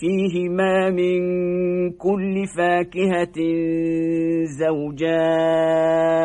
فيهما من كل فاكهة زوجان.